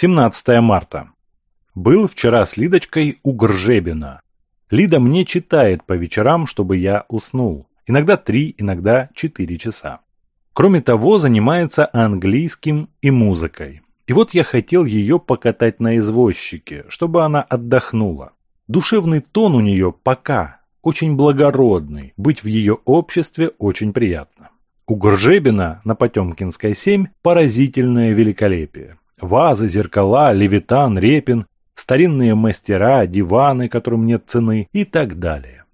17 марта. Был вчера с Лидочкой у Гржебина. Лида мне читает по вечерам, чтобы я уснул. Иногда три, иногда четыре часа. Кроме того, занимается английским и музыкой. И вот я хотел ее покатать на извозчике, чтобы она отдохнула. Душевный тон у нее пока очень благородный, быть в ее обществе очень приятно. У Гржебина на Потемкинской 7 поразительное великолепие вазы, зеркала, левитан, репин, старинные мастера, диваны, которым нет цены и так далее.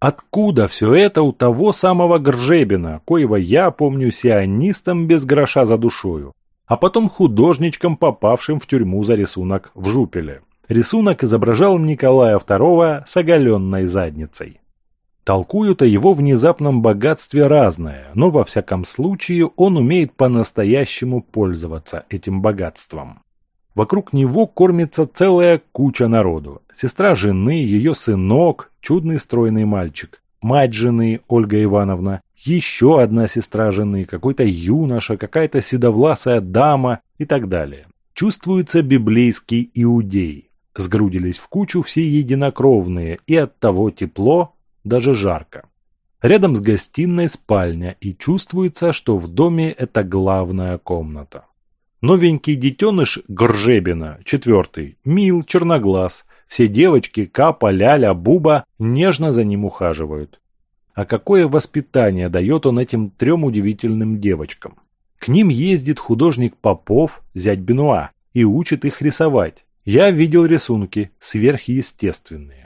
Откуда все это у того самого Гржебина, коего я помню сионистом без гроша за душою, а потом художничком, попавшим в тюрьму за рисунок в Жупеле? Рисунок изображал Николая II с оголенной задницей. Толкуют о его внезапном богатстве разное, но во всяком случае он умеет по-настоящему пользоваться этим богатством. Вокруг него кормится целая куча народу. Сестра жены, ее сынок, чудный стройный мальчик, мать жены Ольга Ивановна, еще одна сестра жены, какой-то юноша, какая-то седовласая дама и так далее. Чувствуется библейский иудей. Сгрудились в кучу все единокровные, и от того тепло, даже жарко. Рядом с гостиной спальня, и чувствуется, что в доме это главная комната. Новенький детеныш Гржебина, четвертый, мил, черноглаз. Все девочки Капа, Ляля, Буба нежно за ним ухаживают. А какое воспитание дает он этим трем удивительным девочкам? К ним ездит художник Попов, зять Бенуа, и учит их рисовать. Я видел рисунки, сверхъестественные.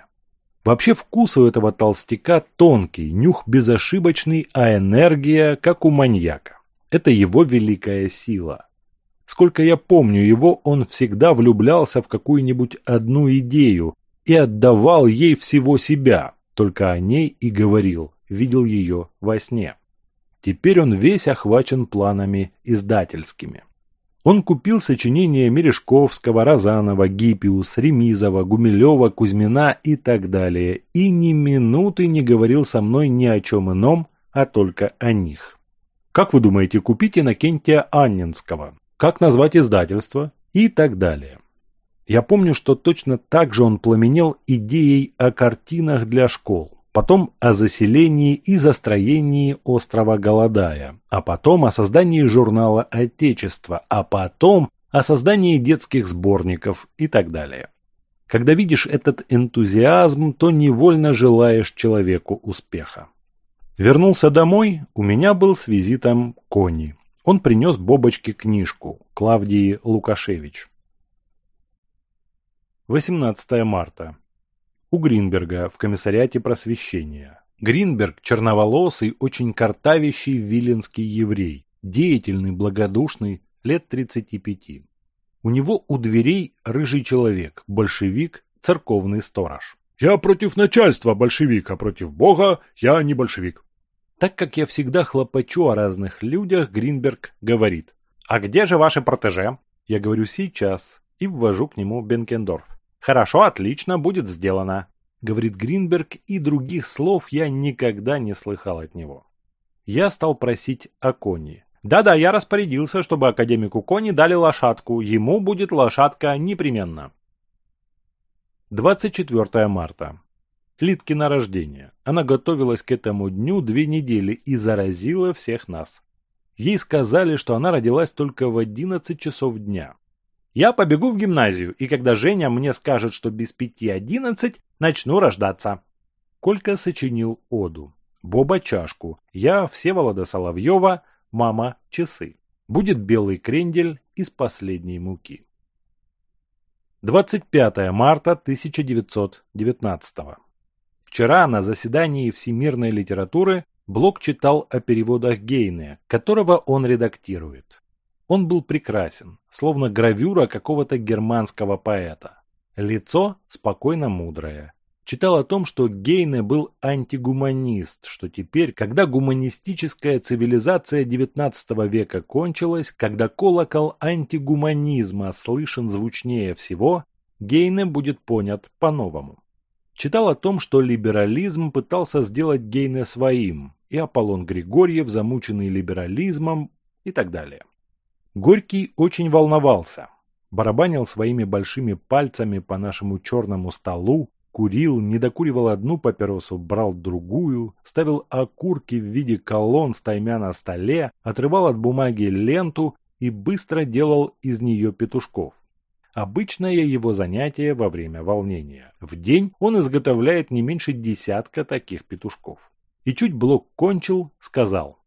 Вообще вкус у этого толстяка тонкий, нюх безошибочный, а энергия как у маньяка. Это его великая сила. Сколько я помню его, он всегда влюблялся в какую-нибудь одну идею и отдавал ей всего себя, только о ней и говорил, видел ее во сне. Теперь он весь охвачен планами издательскими. Он купил сочинения Мережковского, Розанова, Гиппиус, Ремизова, Гумилева, Кузьмина и так далее, и ни минуты не говорил со мной ни о чем ином, а только о них. Как вы думаете, купить Иннокентия Анненского? Как назвать издательство? И так далее. Я помню, что точно так же он пламенел идеей о картинах для школ потом о заселении и застроении острова Голодая, а потом о создании журнала Отечества, а потом о создании детских сборников и так далее. Когда видишь этот энтузиазм, то невольно желаешь человеку успеха. Вернулся домой, у меня был с визитом Кони. Он принес Бобочке книжку Клавдии Лукашевич. 18 марта. У Гринберга в комиссариате просвещения. Гринберг – черноволосый, очень картавящий виленский еврей, деятельный, благодушный, лет 35. У него у дверей рыжий человек, большевик, церковный сторож. «Я против начальства большевика, против Бога я не большевик». Так как я всегда хлопочу о разных людях, Гринберг говорит. «А где же ваши протеже?» Я говорю «сейчас» и ввожу к нему Бенкендорф. Хорошо, отлично, будет сделано, говорит Гринберг и других слов я никогда не слыхал от него. Я стал просить о кони. Да-да, я распорядился, чтобы академику Кони дали лошадку. Ему будет лошадка непременно. 24 марта. Литкино рождение. Она готовилась к этому дню две недели и заразила всех нас. Ей сказали, что она родилась только в 11 часов дня. Я побегу в гимназию, и когда Женя мне скажет, что без пяти одиннадцать, начну рождаться». Колька сочинил оду. Боба чашку, я Всеволода Соловьева, мама часы. Будет белый крендель из последней муки. 25 марта 1919 Вчера на заседании Всемирной литературы Блок читал о переводах Гейне, которого он редактирует. Он был прекрасен, словно гравюра какого-то германского поэта. Лицо спокойно мудрое. Читал о том, что Гейне был антигуманист, что теперь, когда гуманистическая цивилизация XIX века кончилась, когда колокол антигуманизма слышен звучнее всего, Гейне будет понят по-новому. Читал о том, что либерализм пытался сделать Гейне своим, и Аполлон Григорьев, замученный либерализмом и так далее. Горький очень волновался, барабанил своими большими пальцами по нашему черному столу, курил, не докуривал одну папиросу, брал другую, ставил окурки в виде колонн стаймя на столе, отрывал от бумаги ленту и быстро делал из нее петушков. Обычное его занятие во время волнения. В день он изготовляет не меньше десятка таких петушков. И чуть блок кончил, сказал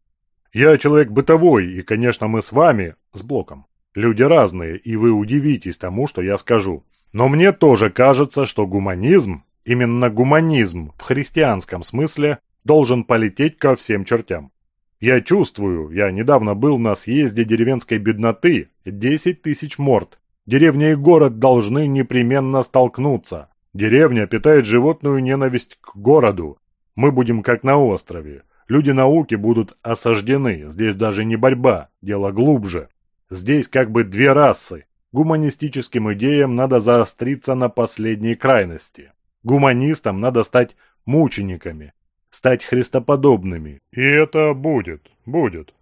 я человек бытовой, и, конечно, мы с вами, с Блоком, люди разные, и вы удивитесь тому, что я скажу. Но мне тоже кажется, что гуманизм, именно гуманизм в христианском смысле, должен полететь ко всем чертям. Я чувствую, я недавно был на съезде деревенской бедноты, 10 тысяч морд. Деревня и город должны непременно столкнуться. Деревня питает животную ненависть к городу. Мы будем как на острове. Люди науки будут осаждены, здесь даже не борьба, дело глубже. Здесь как бы две расы. Гуманистическим идеям надо заостриться на последней крайности. Гуманистам надо стать мучениками, стать христоподобными. И это будет, будет.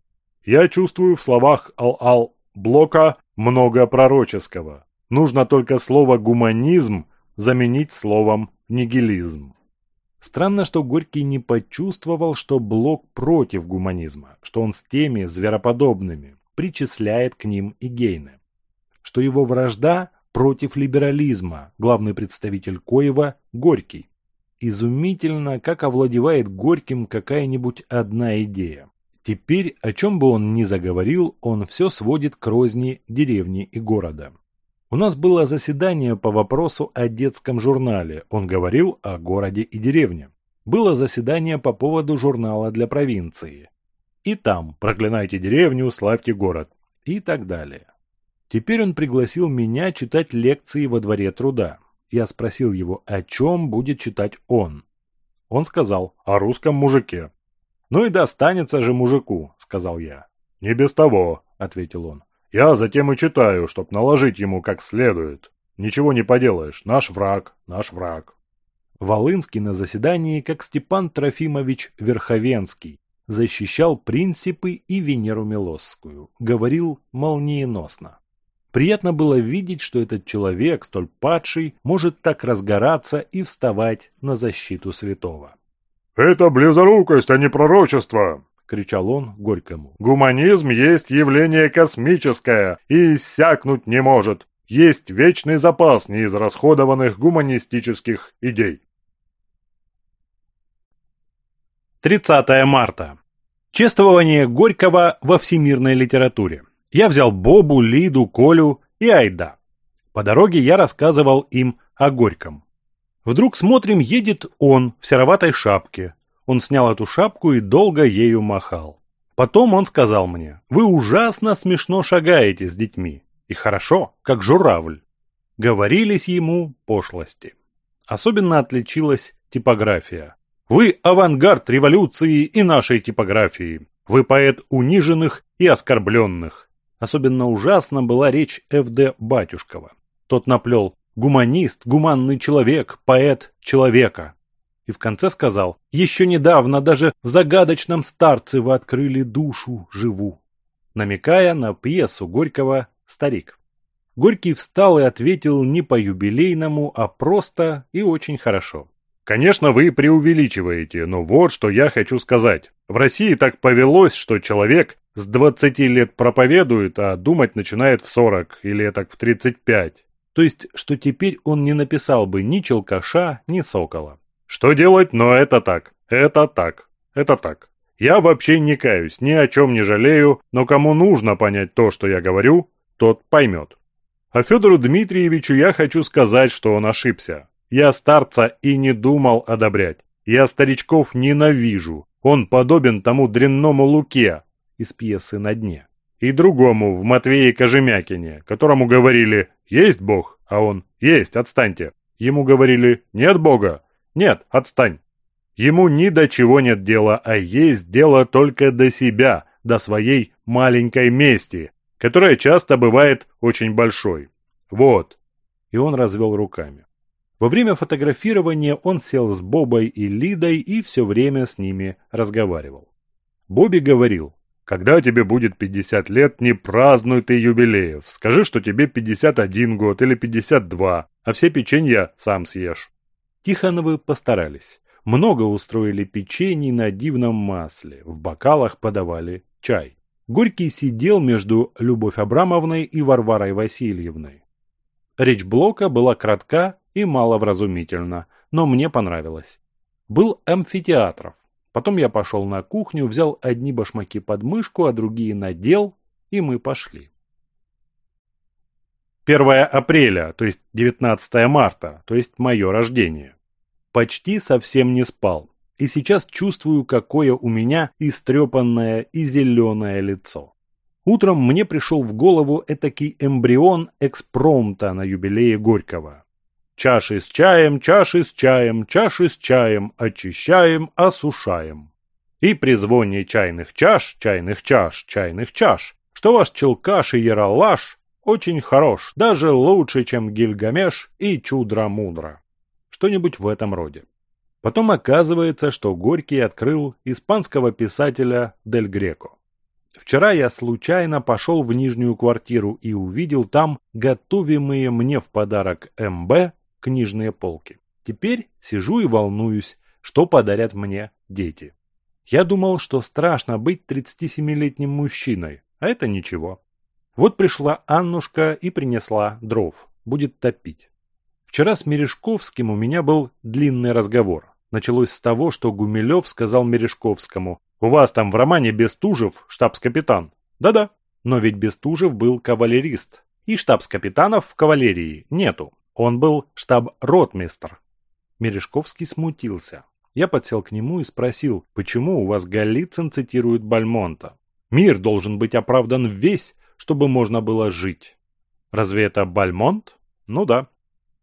Я чувствую в словах Ал-Ал Блока много пророческого. Нужно только слово «гуманизм» заменить словом «нигилизм». Странно, что Горький не почувствовал, что Блок против гуманизма, что он с теми звероподобными причисляет к ним и Гейне, что его вражда против либерализма, главный представитель Коева – Горький. Изумительно, как овладевает Горьким какая-нибудь одна идея. Теперь, о чем бы он ни заговорил, он все сводит к розни деревни и города. У нас было заседание по вопросу о детском журнале. Он говорил о городе и деревне. Было заседание по поводу журнала для провинции. И там «Проклинайте деревню, славьте город» и так далее. Теперь он пригласил меня читать лекции во дворе труда. Я спросил его, о чем будет читать он. Он сказал, о русском мужике. «Ну и достанется же мужику», — сказал я. «Не без того», — ответил он. Я затем и читаю, чтоб наложить ему как следует. Ничего не поделаешь, наш враг, наш враг. Волынский на заседании, как Степан Трофимович Верховенский, защищал принципы и Венеру Милосскую, говорил молниеносно. Приятно было видеть, что этот человек, столь падший, может так разгораться и вставать на защиту святого. «Это близорукость, а не пророчество. — кричал он Горькому. «Гуманизм есть явление космическое и иссякнуть не может. Есть вечный запас неизрасходованных гуманистических идей». 30 марта. Чествование Горького во всемирной литературе. Я взял Бобу, Лиду, Колю и Айда. По дороге я рассказывал им о Горьком. Вдруг смотрим, едет он в сероватой шапке, он снял эту шапку и долго ею махал. Потом он сказал мне, «Вы ужасно смешно шагаете с детьми. И хорошо, как журавль». Говорились ему пошлости. Особенно отличилась типография. «Вы авангард революции и нашей типографии. Вы поэт униженных и оскорбленных». Особенно ужасна была речь Ф.Д. Батюшкова. Тот наплел «Гуманист, гуманный человек, поэт человека» и в конце сказал, «Еще недавно даже в загадочном старце вы открыли душу живу», намекая на пьесу Горького «Старик». Горький встал и ответил не по-юбилейному, а просто и очень хорошо. Конечно, вы преувеличиваете, но вот что я хочу сказать. В России так повелось, что человек с 20 лет проповедует, а думать начинает в 40 или так в 35. То есть, что теперь он не написал бы ни Челкаша, ни Сокола. Что делать, но это так. Это так. Это так. Я вообще не каюсь, ни о чем не жалею, но кому нужно понять то, что я говорю, тот поймет. А Федору Дмитриевичу я хочу сказать, что он ошибся. Я старца и не думал одобрять. Я старичков ненавижу. Он подобен тому дрянному Луке из пьесы «На дне». И другому в Матвее Кожемякине, которому говорили «Есть Бог», а он «Есть, отстаньте». Ему говорили «Нет Бога», нет, отстань. Ему ни до чего нет дела, а есть дело только до себя, до своей маленькой мести, которая часто бывает очень большой. Вот. И он развел руками. Во время фотографирования он сел с Бобой и Лидой и все время с ними разговаривал. Бобби говорил, «Когда тебе будет 50 лет, не празднуй ты юбилеев. Скажи, что тебе 51 год или 52, а все печенья сам съешь». Тихоновы постарались. Много устроили печений на дивном масле, в бокалах подавали чай. Горький сидел между Любовь Абрамовной и Варварой Васильевной. Речь Блока была кратка и маловразумительна, но мне понравилось. Был амфитеатров. Потом я пошел на кухню, взял одни башмаки под мышку, а другие надел, и мы пошли. 1 апреля, то есть 19 марта, то есть мое рождение. Почти совсем не спал, и сейчас чувствую, какое у меня истрепанное и зеленое лицо. Утром мне пришел в голову этакий эмбрион экспромта на юбилее Горького. Чаши с чаем, чаши с чаем, чаши с чаем, очищаем, осушаем. И при звоне чайных чаш, чайных чаш, чайных чаш, что ваш челкаш и яралаш очень хорош, даже лучше, чем Гильгамеш и Чудра-Мудра. Что-нибудь в этом роде. Потом оказывается, что Горький открыл испанского писателя Дель Греко. Вчера я случайно пошел в нижнюю квартиру и увидел там готовимые мне в подарок МБ книжные полки. Теперь сижу и волнуюсь, что подарят мне дети. Я думал, что страшно быть 37-летним мужчиной, а это ничего. Вот пришла Аннушка и принесла дров. Будет топить. Вчера с Мережковским у меня был длинный разговор. Началось с того, что Гумилев сказал Мережковскому. «У вас там в романе Бестужев штабс-капитан». «Да-да». Но ведь Бестужев был кавалерист. И штабс-капитанов в кавалерии нету. Он был штаб-ротмистр. Мережковский смутился. Я подсел к нему и спросил, почему у вас Голицын цитирует Бальмонта? Мир должен быть оправдан весь, чтобы можно было жить. Разве это Бальмонт? Ну да.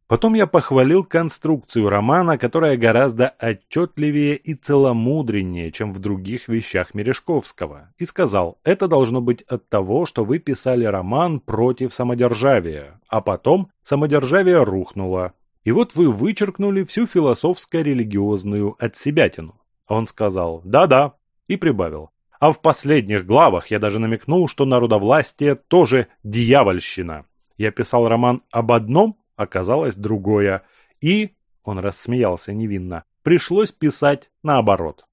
Потом я похвалил конструкцию романа, которая гораздо отчетливее и целомудреннее, чем в других вещах Мережковского, и сказал, это должно быть от того, что вы писали роман против самодержавия, а потом самодержавие рухнуло. И вот вы вычеркнули всю философско-религиозную отсебятину. Он сказал «да-да» и прибавил а в последних главах я даже намекнул, что народовластие тоже дьявольщина. Я писал роман об одном, оказалось другое, и, он рассмеялся невинно, пришлось писать наоборот.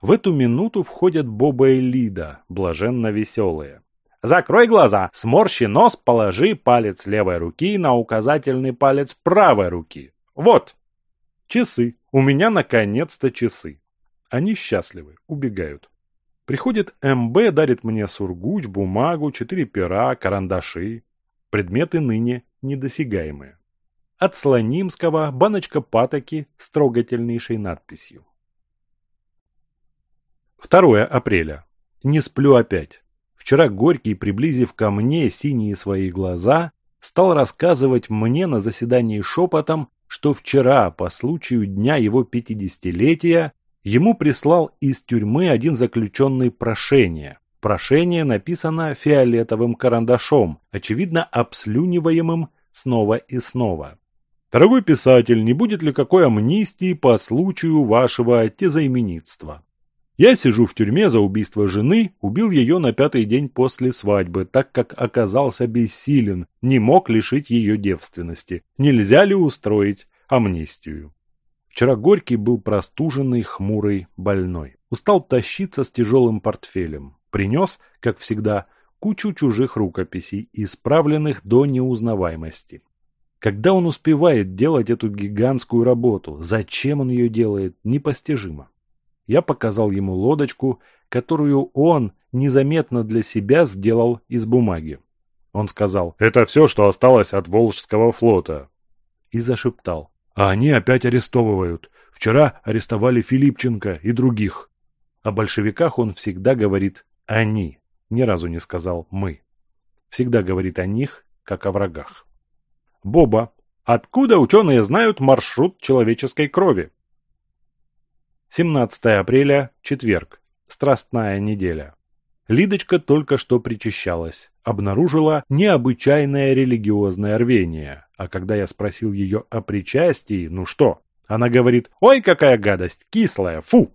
В эту минуту входят Боба и Лида, блаженно веселые. Закрой глаза, сморщи нос, положи палец левой руки на указательный палец правой руки. Вот. Часы. У меня наконец-то часы. Они счастливы, убегают. Приходит МБ, дарит мне сургуч, бумагу, четыре пера, карандаши. Предметы ныне недосягаемые. От Слонимского баночка патоки с трогательнейшей надписью. 2 апреля. Не сплю опять. Вчера Горький, приблизив ко мне синие свои глаза, стал рассказывать мне на заседании шепотом, что вчера, по случаю дня его пятидесятилетия, Ему прислал из тюрьмы один заключенный прошение. Прошение написано фиолетовым карандашом, очевидно обслюниваемым снова и снова. Дорогой писатель, не будет ли какой амнистии по случаю вашего тезаименитства? Я сижу в тюрьме за убийство жены, убил ее на пятый день после свадьбы, так как оказался бессилен, не мог лишить ее девственности. Нельзя ли устроить амнистию? Вчера Горький был простуженный, хмурый, больной. Устал тащиться с тяжелым портфелем. Принес, как всегда, кучу чужих рукописей, исправленных до неузнаваемости. Когда он успевает делать эту гигантскую работу? Зачем он ее делает? Непостижимо. Я показал ему лодочку, которую он незаметно для себя сделал из бумаги. Он сказал «Это все, что осталось от Волжского флота». И зашептал а они опять арестовывают. Вчера арестовали Филипченко и других. О большевиках он всегда говорит «они», ни разу не сказал «мы». Всегда говорит о них, как о врагах. Боба. Откуда ученые знают маршрут человеческой крови? 17 апреля, четверг. Страстная неделя. Лидочка только что причащалась, обнаружила необычайное религиозное рвение. А когда я спросил ее о причастии, ну что, она говорит, ой, какая гадость, кислая, фу!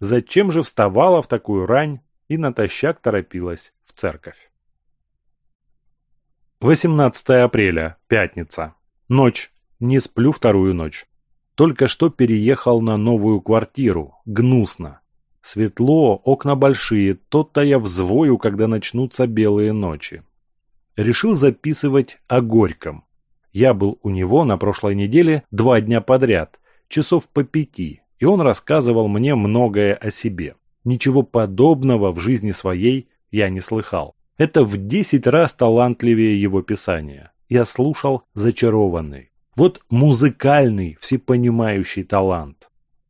Зачем же вставала в такую рань и натощак торопилась в церковь? 18 апреля, пятница. Ночь. Не сплю вторую ночь. Только что переехал на новую квартиру. Гнусно. Светло, окна большие, тот-то я взвою, когда начнутся белые ночи. Решил записывать о Горьком. Я был у него на прошлой неделе два дня подряд, часов по пяти, и он рассказывал мне многое о себе. Ничего подобного в жизни своей я не слыхал. Это в десять раз талантливее его писания. Я слушал зачарованный. Вот музыкальный, всепонимающий талант.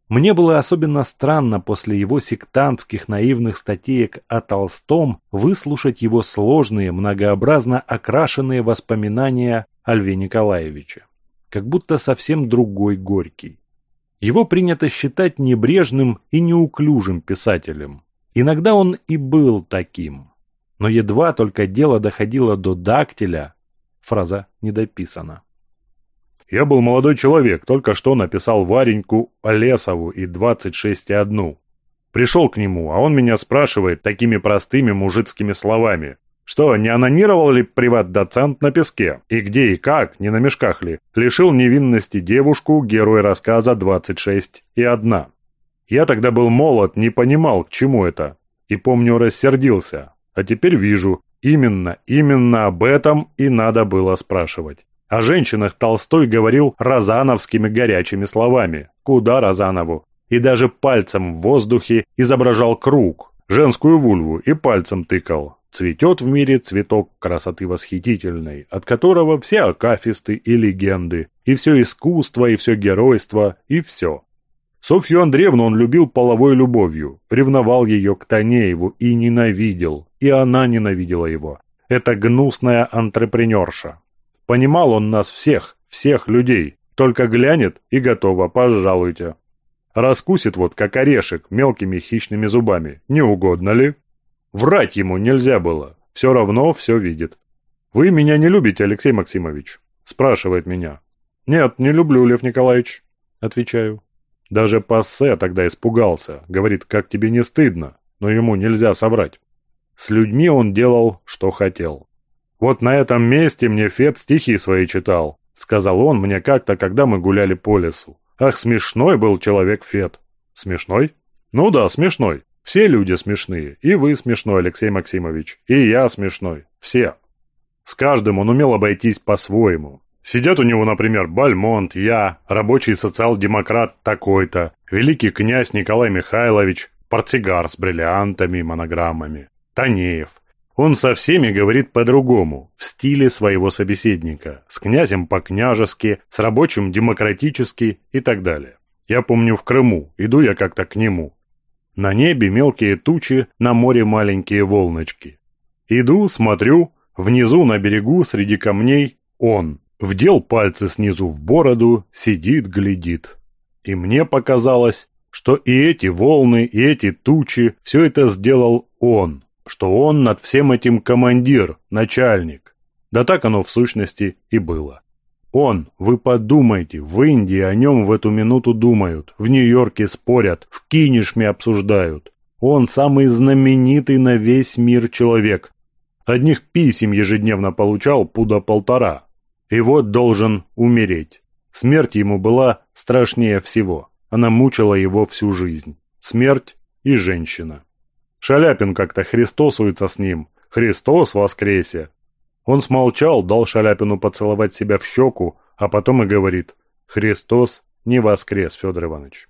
Мне было особенно странно после его сектантских наивных статеек о Толстом выслушать его сложные, многообразно окрашенные воспоминания о Льве Николаевиче. Как будто совсем другой Горький. Его принято считать небрежным и неуклюжим писателем. Иногда он и был таким. Но едва только дело доходило до дактиля, фраза недописана я был молодой человек, только что написал Вареньку Олесову и 26 и одну. Пришел к нему, а он меня спрашивает такими простыми мужицкими словами. Что, не анонировал ли приват-доцент на песке? И где и как, не на мешках ли? Лишил невинности девушку, герой рассказа 26 и одна. Я тогда был молод, не понимал, к чему это. И помню, рассердился. А теперь вижу, именно, именно об этом и надо было спрашивать. А О женщинах Толстой говорил розановскими горячими словами. Куда Розанову? И даже пальцем в воздухе изображал круг, женскую вульву и пальцем тыкал. Цветет в мире цветок красоты восхитительной, от которого все акафисты и легенды, и все искусство, и все геройство, и все. Софью Андреевну он любил половой любовью, ревновал ее к Танееву и ненавидел, и она ненавидела его. Это гнусная антрепренерша, Понимал он нас всех, всех людей. Только глянет и готово, пожалуйте. Раскусит вот как орешек мелкими хищными зубами. Не угодно ли? Врать ему нельзя было. Все равно все видит. «Вы меня не любите, Алексей Максимович?» Спрашивает меня. «Нет, не люблю, Лев Николаевич». Отвечаю. Даже Пассе тогда испугался. Говорит, как тебе не стыдно. Но ему нельзя соврать. С людьми он делал, что хотел. «Вот на этом месте мне Фет стихи свои читал», — сказал он мне как-то, когда мы гуляли по лесу. «Ах, смешной был человек Фет». «Смешной?» «Ну да, смешной. Все люди смешные. И вы смешной, Алексей Максимович. И я смешной. Все». С каждым он умел обойтись по-своему. Сидят у него, например, Бальмонт, я, рабочий социал-демократ такой-то, великий князь Николай Михайлович, портсигар с бриллиантами и монограммами, Танеев, он со всеми говорит по-другому, в стиле своего собеседника, с князем по-княжески, с рабочим демократически и так далее. Я помню в Крыму, иду я как-то к нему. На небе мелкие тучи, на море маленькие волночки. Иду, смотрю, внизу на берегу среди камней он. Вдел пальцы снизу в бороду, сидит, глядит. И мне показалось, что и эти волны, и эти тучи, все это сделал он, что он над всем этим командир, начальник. Да так оно в сущности и было. Он, вы подумайте, в Индии о нем в эту минуту думают, в Нью-Йорке спорят, в Кинешме обсуждают. Он самый знаменитый на весь мир человек. Одних писем ежедневно получал пуда полтора. И вот должен умереть. Смерть ему была страшнее всего. Она мучила его всю жизнь. Смерть и женщина. Шаляпин как-то христосуется с ним. Христос воскресе!» Он смолчал, дал Шаляпину поцеловать себя в щеку, а потом и говорит «Христос не воскрес, Федор Иванович».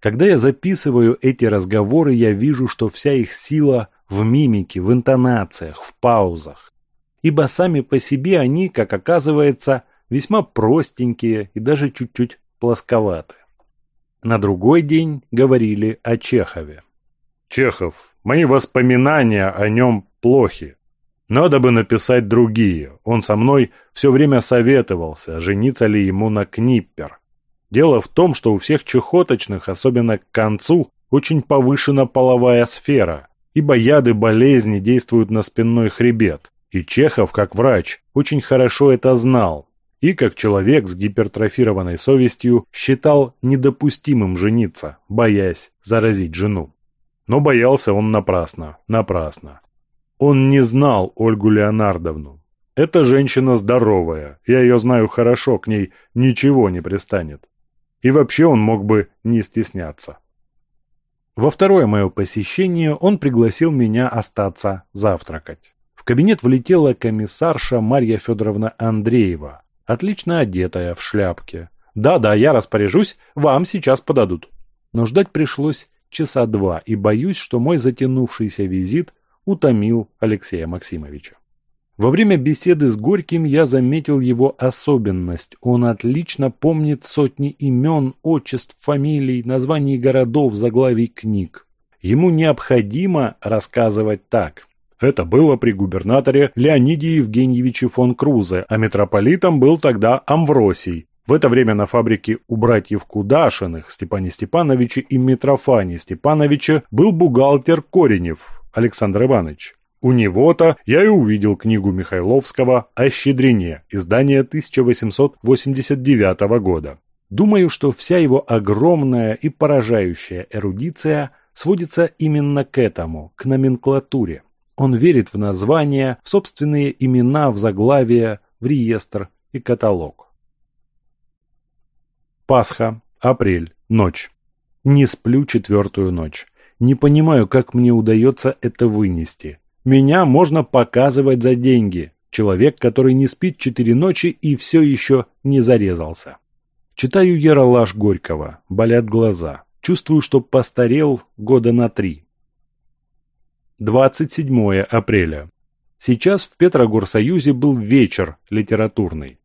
Когда я записываю эти разговоры, я вижу, что вся их сила в мимике, в интонациях, в паузах. Ибо сами по себе они, как оказывается, весьма простенькие и даже чуть-чуть плосковаты. На другой день говорили о Чехове. Чехов, мои воспоминания о нем плохи. Надо бы написать другие. Он со мной все время советовался, жениться ли ему на Книппер. Дело в том, что у всех чехоточных, особенно к концу, очень повышена половая сфера, ибо яды болезни действуют на спинной хребет. И Чехов, как врач, очень хорошо это знал. И как человек с гипертрофированной совестью считал недопустимым жениться, боясь заразить жену. Но боялся он напрасно, напрасно. Он не знал Ольгу Леонардовну. Эта женщина здоровая, я ее знаю хорошо, к ней ничего не пристанет. И вообще он мог бы не стесняться. Во второе мое посещение он пригласил меня остаться завтракать. В кабинет влетела комиссарша Марья Федоровна Андреева, отлично одетая в шляпке. «Да-да, я распоряжусь, вам сейчас подадут». Но ждать пришлось часа два и боюсь, что мой затянувшийся визит утомил Алексея Максимовича. Во время беседы с Горьким я заметил его особенность. Он отлично помнит сотни имен, отчеств, фамилий, названий городов, заглавий книг. Ему необходимо рассказывать так. Это было при губернаторе Леониде Евгеньевиче фон Крузе, а митрополитом был тогда Амвросий. В это время на фабрике у братьев Кудашиных Степане Степановича и Митрофане Степановича был бухгалтер Коренев Александр Иванович. У него-то я и увидел книгу Михайловского о щедрине, издание 1889 года. Думаю, что вся его огромная и поражающая эрудиция сводится именно к этому, к номенклатуре. Он верит в названия, в собственные имена, в заглавия, в реестр и каталог. Пасха, апрель, ночь. Не сплю четвертую ночь. Не понимаю, как мне удается это вынести. Меня можно показывать за деньги. Человек, который не спит четыре ночи и все еще не зарезался. Читаю Яралаш Горького. Болят глаза. Чувствую, что постарел года на три. 27 апреля. Сейчас в Петрогорсоюзе был вечер литературный.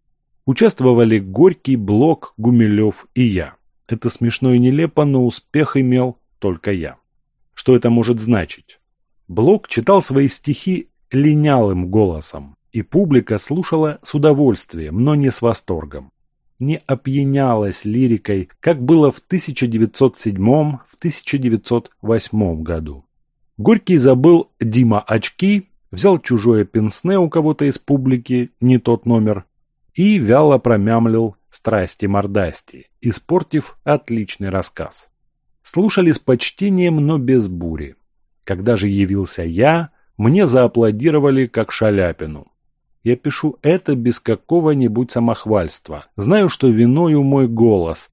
Участвовали Горький, Блок, Гумилев и я. Это смешно и нелепо, но успех имел только я. Что это может значить? Блок читал свои стихи линялым голосом, и публика слушала с удовольствием, но не с восторгом. Не опьянялась лирикой, как было в 1907-1908 году. Горький забыл Дима очки, взял чужое пенсне у кого-то из публики, не тот номер, и вяло промямлил страсти-мордасти, испортив отличный рассказ. Слушали с почтением, но без бури. Когда же явился я, мне зааплодировали как шаляпину. Я пишу это без какого-нибудь самохвальства. Знаю, что виною мой голос,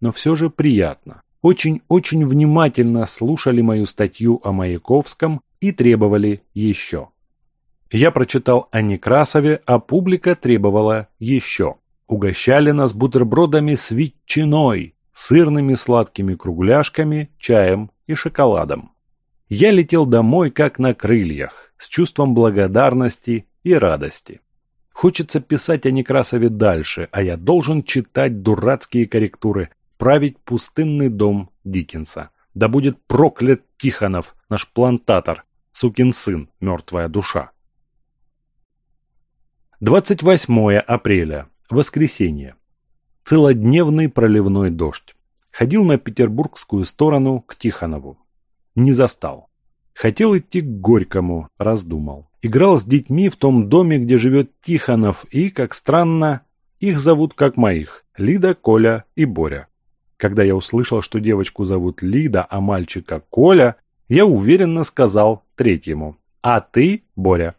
но все же приятно. Очень-очень внимательно слушали мою статью о Маяковском и требовали еще. Я прочитал о Некрасове, а публика требовала еще. Угощали нас бутербродами с ветчиной, сырными сладкими кругляшками, чаем и шоколадом. Я летел домой как на крыльях, с чувством благодарности и радости. Хочется писать о Некрасове дальше, а я должен читать дурацкие корректуры, править пустынный дом Диккенса. Да будет проклят Тихонов, наш плантатор, сукин сын, мертвая душа. 28 апреля. Воскресенье. Целодневный проливной дождь. Ходил на петербургскую сторону к Тихонову. Не застал. Хотел идти к Горькому, раздумал. Играл с детьми в том доме, где живет Тихонов, и, как странно, их зовут как моих – Лида, Коля и Боря. Когда я услышал, что девочку зовут Лида, а мальчика Коля, я уверенно сказал третьему «А ты, Боря,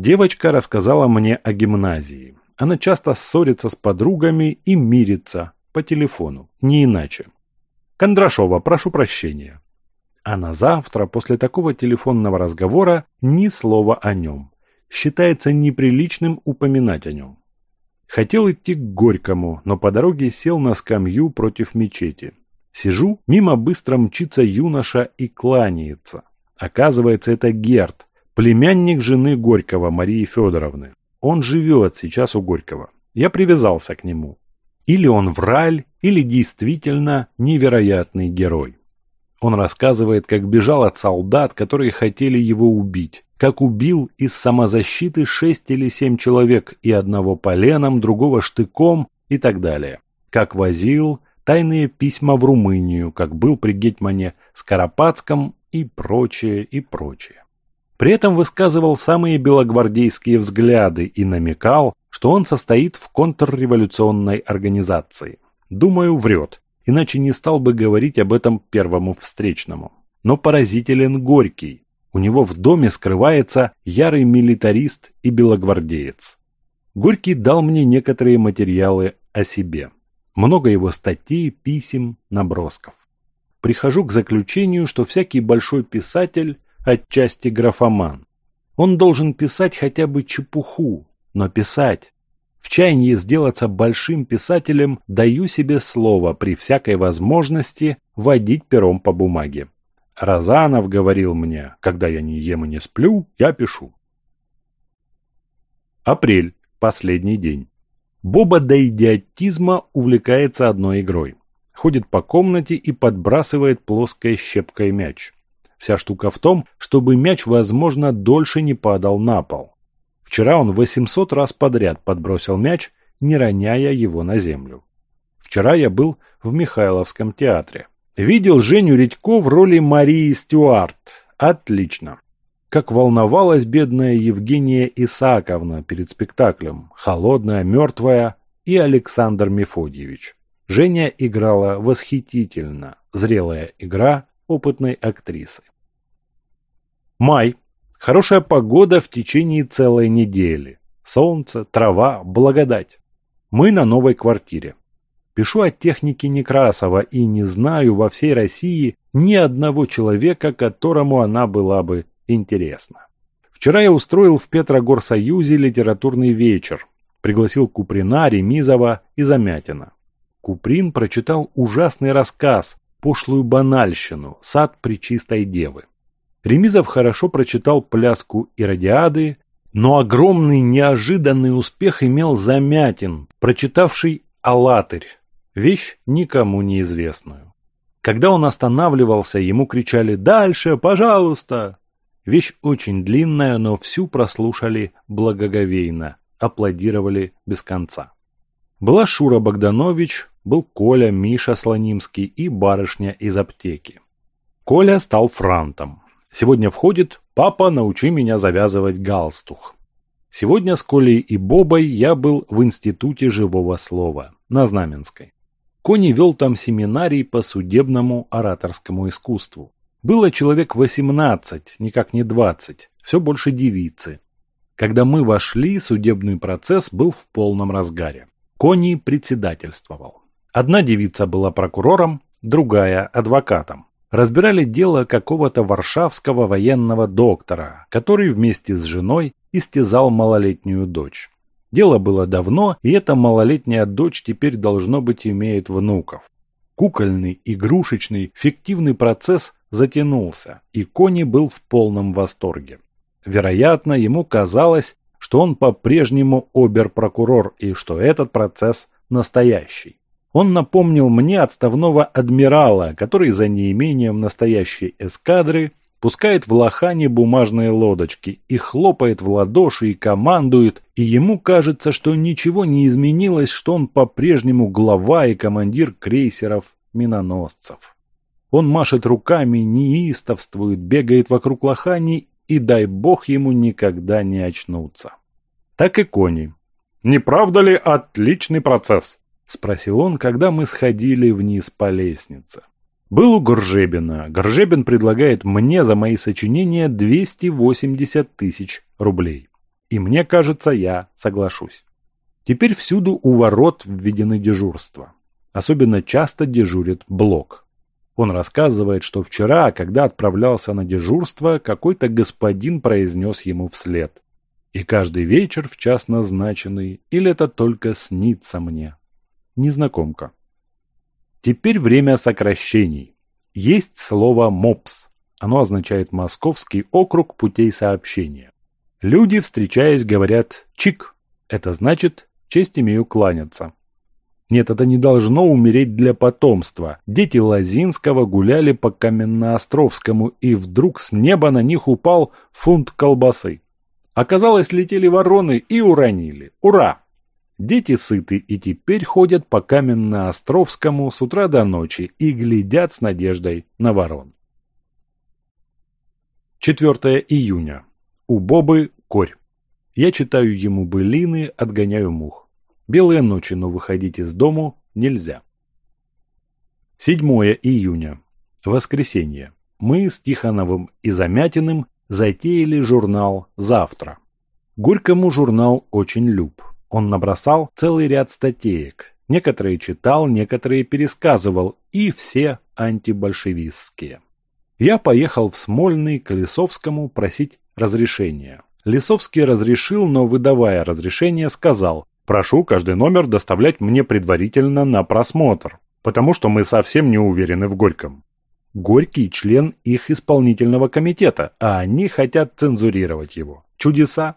Девочка рассказала мне о гимназии. Она часто ссорится с подругами и мирится по телефону, не иначе. Кондрашова, прошу прощения. А на завтра, после такого телефонного разговора, ни слова о нем. Считается неприличным упоминать о нем. Хотел идти к Горькому, но по дороге сел на скамью против мечети. Сижу, мимо быстро мчится юноша и кланяется. Оказывается, это Герд племянник жены Горького Марии Федоровны. Он живет сейчас у Горького. Я привязался к нему. Или он враль, или действительно невероятный герой. Он рассказывает, как бежал от солдат, которые хотели его убить, как убил из самозащиты шесть или семь человек и одного поленом, другого штыком и так далее, как возил тайные письма в Румынию, как был при Гетмане Скоропадском и прочее, и прочее. При этом высказывал самые белогвардейские взгляды и намекал, что он состоит в контрреволюционной организации. Думаю, врет, иначе не стал бы говорить об этом первому встречному. Но поразителен Горький. У него в доме скрывается ярый милитарист и белогвардеец. Горький дал мне некоторые материалы о себе. Много его статей, писем, набросков. Прихожу к заключению, что всякий большой писатель отчасти графоман. Он должен писать хотя бы чепуху, но писать. В чаянии сделаться большим писателем даю себе слово при всякой возможности водить пером по бумаге. Розанов говорил мне, когда я не ем и не сплю, я пишу. Апрель. Последний день. Боба до идиотизма увлекается одной игрой. Ходит по комнате и подбрасывает плоской щепкой мяч. Вся штука в том, чтобы мяч, возможно, дольше не падал на пол. Вчера он 800 раз подряд подбросил мяч, не роняя его на землю. Вчера я был в Михайловском театре. Видел Женю Редько в роли Марии Стюарт. Отлично. Как волновалась бедная Евгения Исааковна перед спектаклем «Холодная, мертвая» и Александр Мефодьевич. Женя играла восхитительно. Зрелая игра опытной актрисы. Май. Хорошая погода в течение целой недели. Солнце, трава, благодать. Мы на новой квартире. Пишу от техники Некрасова и не знаю во всей России ни одного человека, которому она была бы интересна. Вчера я устроил в Петрогорсоюзе литературный вечер. Пригласил Куприна, Ремизова и Замятина. Куприн прочитал ужасный рассказ, пошлую банальщину, сад при чистой девы. Ремизов хорошо прочитал пляску Иродиады, но огромный неожиданный успех имел Замятин, прочитавший «Алатырь», вещь никому неизвестную. Когда он останавливался, ему кричали «Дальше, пожалуйста!». Вещь очень длинная, но всю прослушали благоговейно, аплодировали без конца. Была Шура Богданович, был Коля, Миша Слонимский и барышня из аптеки. Коля стал франтом. Сегодня входит «Папа, научи меня завязывать галстух». Сегодня с Колей и Бобой я был в Институте живого слова на Знаменской. Кони вел там семинарий по судебному ораторскому искусству. Было человек 18, никак не 20, все больше девицы. Когда мы вошли, судебный процесс был в полном разгаре. Кони председательствовал. Одна девица была прокурором, другая – адвокатом разбирали дело какого-то варшавского военного доктора, который вместе с женой истязал малолетнюю дочь. Дело было давно, и эта малолетняя дочь теперь должно быть имеет внуков. Кукольный, игрушечный, фиктивный процесс затянулся, и Кони был в полном восторге. Вероятно, ему казалось, что он по-прежнему обер-прокурор и что этот процесс настоящий. Он напомнил мне отставного адмирала, который за неимением настоящей эскадры пускает в лохане бумажные лодочки и хлопает в ладоши и командует, и ему кажется, что ничего не изменилось, что он по-прежнему глава и командир крейсеров-миноносцев. Он машет руками, неистовствует, бегает вокруг лохани и дай бог ему никогда не очнуться. Так и кони. Не правда ли отличный процесс? — спросил он, когда мы сходили вниз по лестнице. «Был у Горжебина. Горжебин предлагает мне за мои сочинения 280 тысяч рублей. И мне кажется, я соглашусь». Теперь всюду у ворот введены дежурства. Особенно часто дежурит Блок. Он рассказывает, что вчера, когда отправлялся на дежурство, какой-то господин произнес ему вслед. «И каждый вечер в час назначенный, или это только снится мне?» незнакомка. Теперь время сокращений. Есть слово «мопс». Оно означает «Московский округ путей сообщения». Люди, встречаясь, говорят «чик». Это значит «честь имею кланяться». Нет, это не должно умереть для потомства. Дети Лозинского гуляли по Каменноостровскому, и вдруг с неба на них упал фунт колбасы. Оказалось, летели вороны и уронили. Ура! Дети сыты и теперь ходят по Каменно-Островскому с утра до ночи и глядят с надеждой на ворон. 4 июня. У Бобы корь. Я читаю ему былины, отгоняю мух. Белые ночи, но выходить из дому нельзя. 7 июня. Воскресенье. Мы с Тихоновым и Замятиным затеяли журнал «Завтра». Горькому журнал очень люб. Он набросал целый ряд статеек. Некоторые читал, некоторые пересказывал, и все антибольшевистские. Я поехал в Смольный к Лисовскому просить разрешения. Лисовский разрешил, но, выдавая разрешение, сказал «Прошу каждый номер доставлять мне предварительно на просмотр, потому что мы совсем не уверены в Горьком». Горький – член их исполнительного комитета, а они хотят цензурировать его. Чудеса!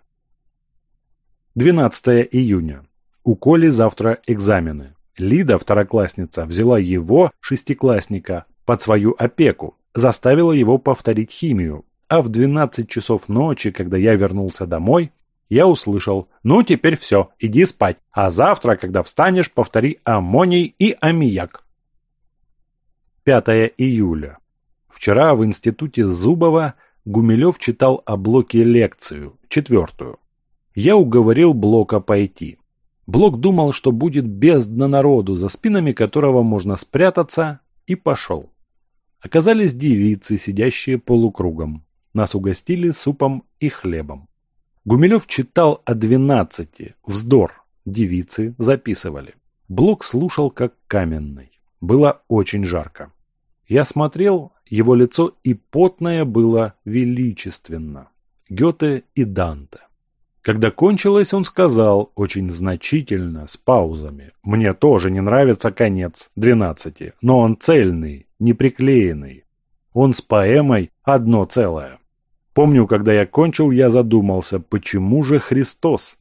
12 июня. У Коли завтра экзамены. Лида, второклассница, взяла его, шестиклассника, под свою опеку, заставила его повторить химию. А в 12 часов ночи, когда я вернулся домой, я услышал «Ну, теперь все, иди спать, а завтра, когда встанешь, повтори аммоний и аммияк». 5 июля. Вчера в институте Зубова Гумилев читал о блоке лекцию, четвертую. Я уговорил Блока пойти. Блок думал, что будет бездна народу, за спинами которого можно спрятаться, и пошел. Оказались девицы, сидящие полукругом. Нас угостили супом и хлебом. Гумилев читал о двенадцати, вздор, девицы записывали. Блок слушал как каменный. Было очень жарко. Я смотрел, его лицо и потное было величественно. Гёте и Данте. Когда кончилось, он сказал, очень значительно, с паузами. «Мне тоже не нравится конец двенадцати, но он цельный, не приклеенный. Он с поэмой одно целое». Помню, когда я кончил, я задумался, почему же Христос?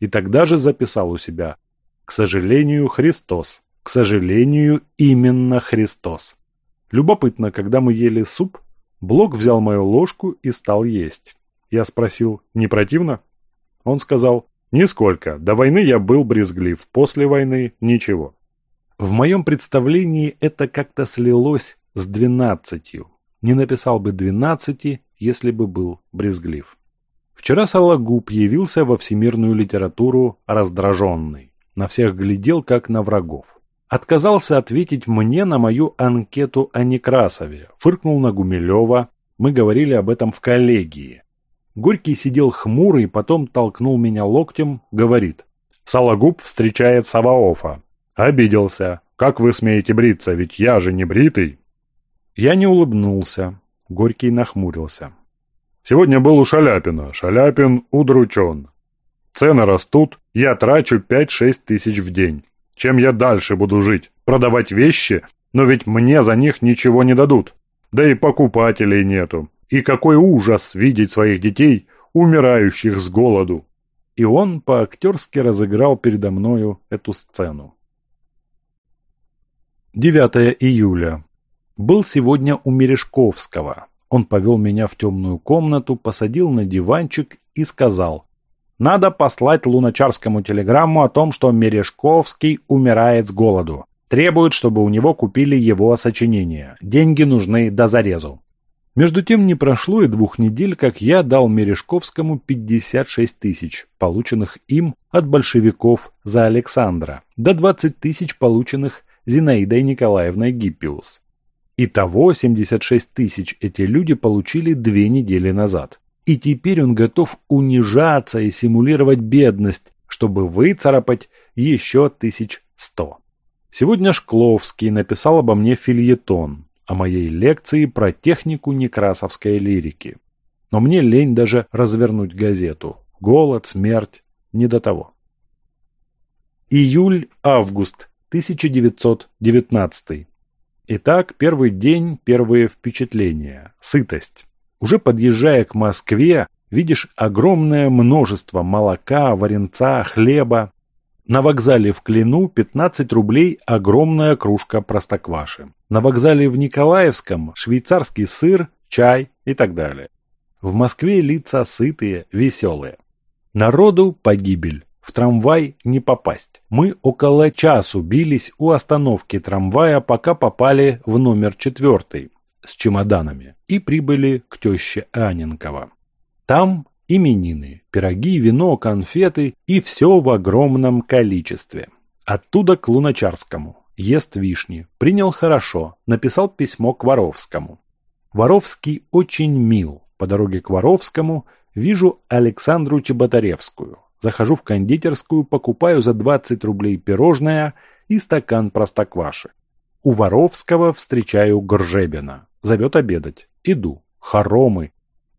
И тогда же записал у себя «К сожалению, Христос. К сожалению, именно Христос». Любопытно, когда мы ели суп, Блок взял мою ложку и стал есть. Я спросил «Не противно?» Он сказал, «Нисколько. До войны я был брезглив, после войны – ничего». В моем представлении это как-то слилось с двенадцатью. Не написал бы двенадцати, если бы был брезглив. Вчера Сологуб явился во всемирную литературу раздраженный. На всех глядел, как на врагов. Отказался ответить мне на мою анкету о Некрасове. Фыркнул на Гумилева. Мы говорили об этом в коллегии. Горький сидел хмурый, потом толкнул меня локтем, говорит. Сологуб встречает Саваофа. Обиделся. Как вы смеете бриться, ведь я же не бритый. Я не улыбнулся. Горький нахмурился. Сегодня был у Шаляпина. Шаляпин удручен. Цены растут, я трачу 5-6 тысяч в день. Чем я дальше буду жить? Продавать вещи? Но ведь мне за них ничего не дадут. Да и покупателей нету. И какой ужас видеть своих детей, умирающих с голоду!» И он по-актерски разыграл передо мною эту сцену. 9 июля. Был сегодня у Мережковского. Он повел меня в темную комнату, посадил на диванчик и сказал «Надо послать луначарскому телеграмму о том, что Мережковский умирает с голоду. Требует, чтобы у него купили его сочинение. Деньги нужны до зарезу». Между тем не прошло и двух недель, как я дал Мережковскому 56 тысяч, полученных им от большевиков за Александра, до 20 тысяч, полученных Зинаидой Николаевной Гиппиус. Итого 76 тысяч эти люди получили две недели назад. И теперь он готов унижаться и симулировать бедность, чтобы выцарапать еще 1100. Сегодня Шкловский написал обо мне фильетон, о моей лекции про технику некрасовской лирики. Но мне лень даже развернуть газету. Голод, смерть, не до того. Июль-август 1919. Итак, первый день, первые впечатления, сытость. Уже подъезжая к Москве, видишь огромное множество молока, варенца, хлеба, на вокзале в Клину 15 рублей огромная кружка простокваши. На вокзале в Николаевском швейцарский сыр, чай и так далее. В Москве лица сытые, веселые. Народу погибель. В трамвай не попасть. Мы около часу бились у остановки трамвая, пока попали в номер четвертый с чемоданами и прибыли к теще Аненкова. Там именины, пироги, вино, конфеты и все в огромном количестве. Оттуда к Луначарскому. Ест вишни. Принял хорошо. Написал письмо к Воровскому. Воровский очень мил. По дороге к Воровскому вижу Александру Чеботаревскую. Захожу в кондитерскую, покупаю за 20 рублей пирожное и стакан простокваши. У Воровского встречаю Гржебина. Зовет обедать. Иду. Хоромы,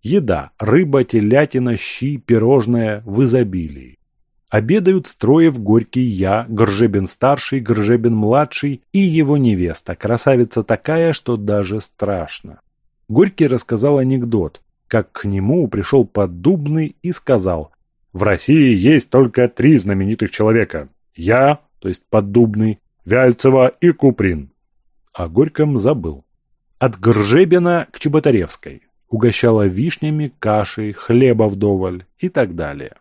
Еда – рыба, телятина, щи, пирожное в изобилии. Обедают строев горький я, Горжебин-старший, Горжебин-младший и его невеста, красавица такая, что даже страшно. Горький рассказал анекдот, как к нему пришел Поддубный и сказал «В России есть только три знаменитых человека – я, то есть Поддубный, Вяльцева и Куприн». О Горьком забыл. От Горжебина к Чеботаревской – угощала вишнями, кашей, хлеба вдоволь и так далее.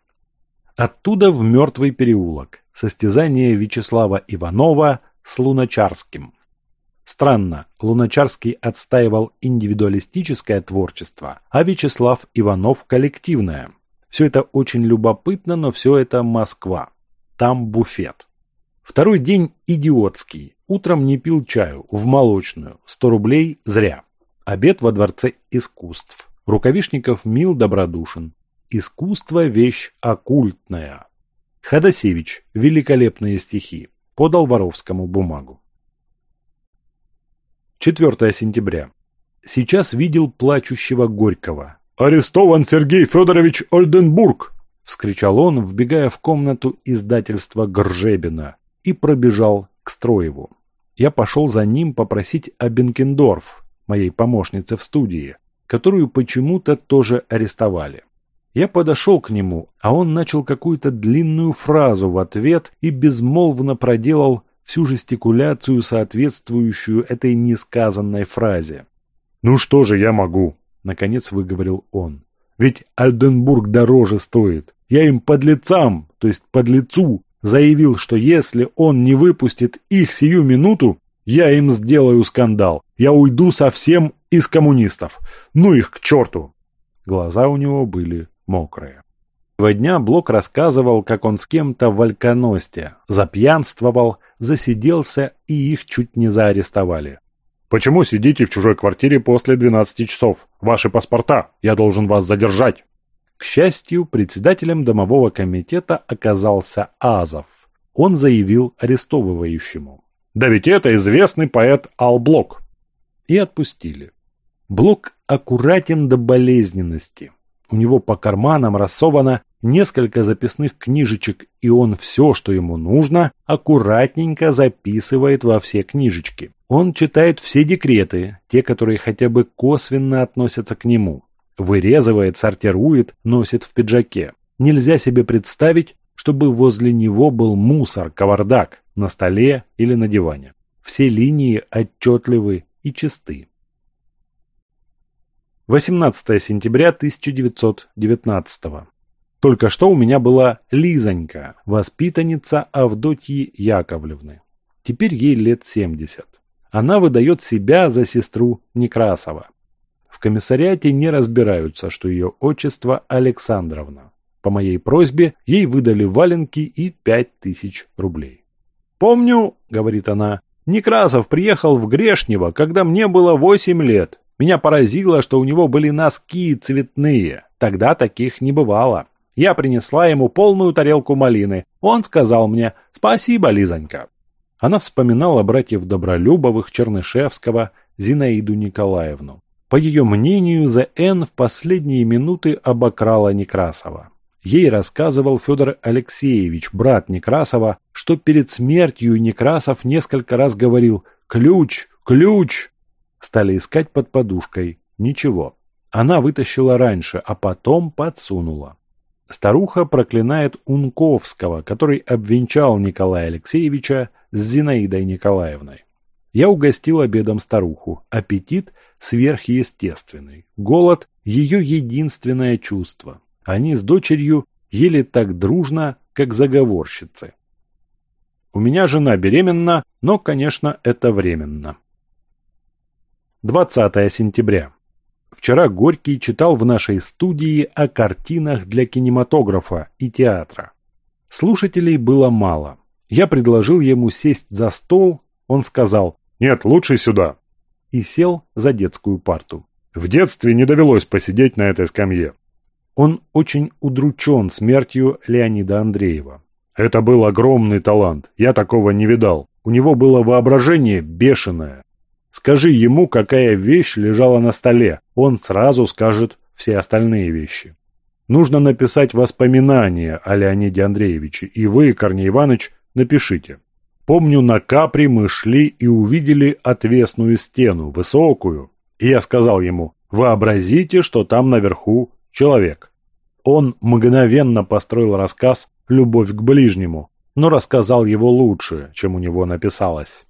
Оттуда в мертвый переулок. Состязание Вячеслава Иванова с Луначарским. Странно, Луначарский отстаивал индивидуалистическое творчество, а Вячеслав Иванов – коллективное. Все это очень любопытно, но все это Москва. Там буфет. Второй день идиотский. Утром не пил чаю, в молочную. 100 рублей зря. Обед во Дворце искусств. Рукавишников мил добродушен. Искусство – вещь оккультная. Ходосевич. Великолепные стихи. Подал Воровскому бумагу. 4 сентября. Сейчас видел плачущего Горького. «Арестован Сергей Федорович Ольденбург!» – вскричал он, вбегая в комнату издательства Гржебина, и пробежал к Строеву. Я пошел за ним попросить о Бенкендорф, моей помощницы в студии, которую почему-то тоже арестовали. Я подошел к нему, а он начал какую-то длинную фразу в ответ и безмолвно проделал всю жестикуляцию, соответствующую этой несказанной фразе. «Ну что же я могу?» – наконец выговорил он. «Ведь Альденбург дороже стоит. Я им под лицам, то есть под лицу, заявил, что если он не выпустит их сию минуту, я им сделаю скандал. Я уйду совсем из коммунистов. Ну их к черту!» Глаза у него были мокрые. Два дня Блок рассказывал, как он с кем-то в Альконосте запьянствовал, засиделся и их чуть не заарестовали. «Почему сидите в чужой квартире после 12 часов? Ваши паспорта! Я должен вас задержать!» К счастью, председателем домового комитета оказался Азов. Он заявил арестовывающему. Да ведь это известный поэт Алблок И отпустили. Блок аккуратен до болезненности. У него по карманам рассовано несколько записных книжечек, и он все, что ему нужно, аккуратненько записывает во все книжечки. Он читает все декреты, те, которые хотя бы косвенно относятся к нему. Вырезывает, сортирует, носит в пиджаке. Нельзя себе представить, чтобы возле него был мусор, кавардак на столе или на диване. Все линии отчетливы и чисты. 18 сентября 1919 Только что у меня была Лизонька, воспитанница Авдотьи Яковлевны. Теперь ей лет 70. Она выдает себя за сестру Некрасова. В комиссариате не разбираются, что ее отчество Александровна. По моей просьбе ей выдали валенки и 5000 рублей. Помню, говорит она, Некрасов приехал в Грешнево, когда мне было 8 лет. Меня поразило, что у него были носки цветные. Тогда таких не бывало. Я принесла ему полную тарелку малины. Он сказал мне «Спасибо, Лизонька». Она вспоминала братьев Добролюбовых, Чернышевского, Зинаиду Николаевну. По ее мнению, ЗН в последние минуты обокрала Некрасова. Ей рассказывал Федор Алексеевич, брат Некрасова, что перед смертью Некрасов несколько раз говорил «Ключ! Ключ!» Стали искать под подушкой. Ничего. Она вытащила раньше, а потом подсунула. Старуха проклинает Унковского, который обвенчал Николая Алексеевича с Зинаидой Николаевной. Я угостил обедом старуху. Аппетит сверхъестественный. Голод – ее единственное чувство. Они с дочерью ели так дружно, как заговорщицы. У меня жена беременна, но, конечно, это временно. 20 сентября. Вчера Горький читал в нашей студии о картинах для кинематографа и театра. Слушателей было мало. Я предложил ему сесть за стол, он сказал «Нет, лучше сюда» и сел за детскую парту. В детстве не довелось посидеть на этой скамье. Он очень удручен смертью Леонида Андреева. Это был огромный талант, я такого не видал. У него было воображение бешеное. Скажи ему, какая вещь лежала на столе, он сразу скажет все остальные вещи. Нужно написать воспоминания о Леониде Андреевиче, и вы, Корней Иванович, напишите. Помню, на Капри мы шли и увидели отвесную стену, высокую. И я сказал ему, вообразите, что там наверху человек. Он мгновенно построил рассказ «Любовь к ближнему», но рассказал его лучше, чем у него написалось.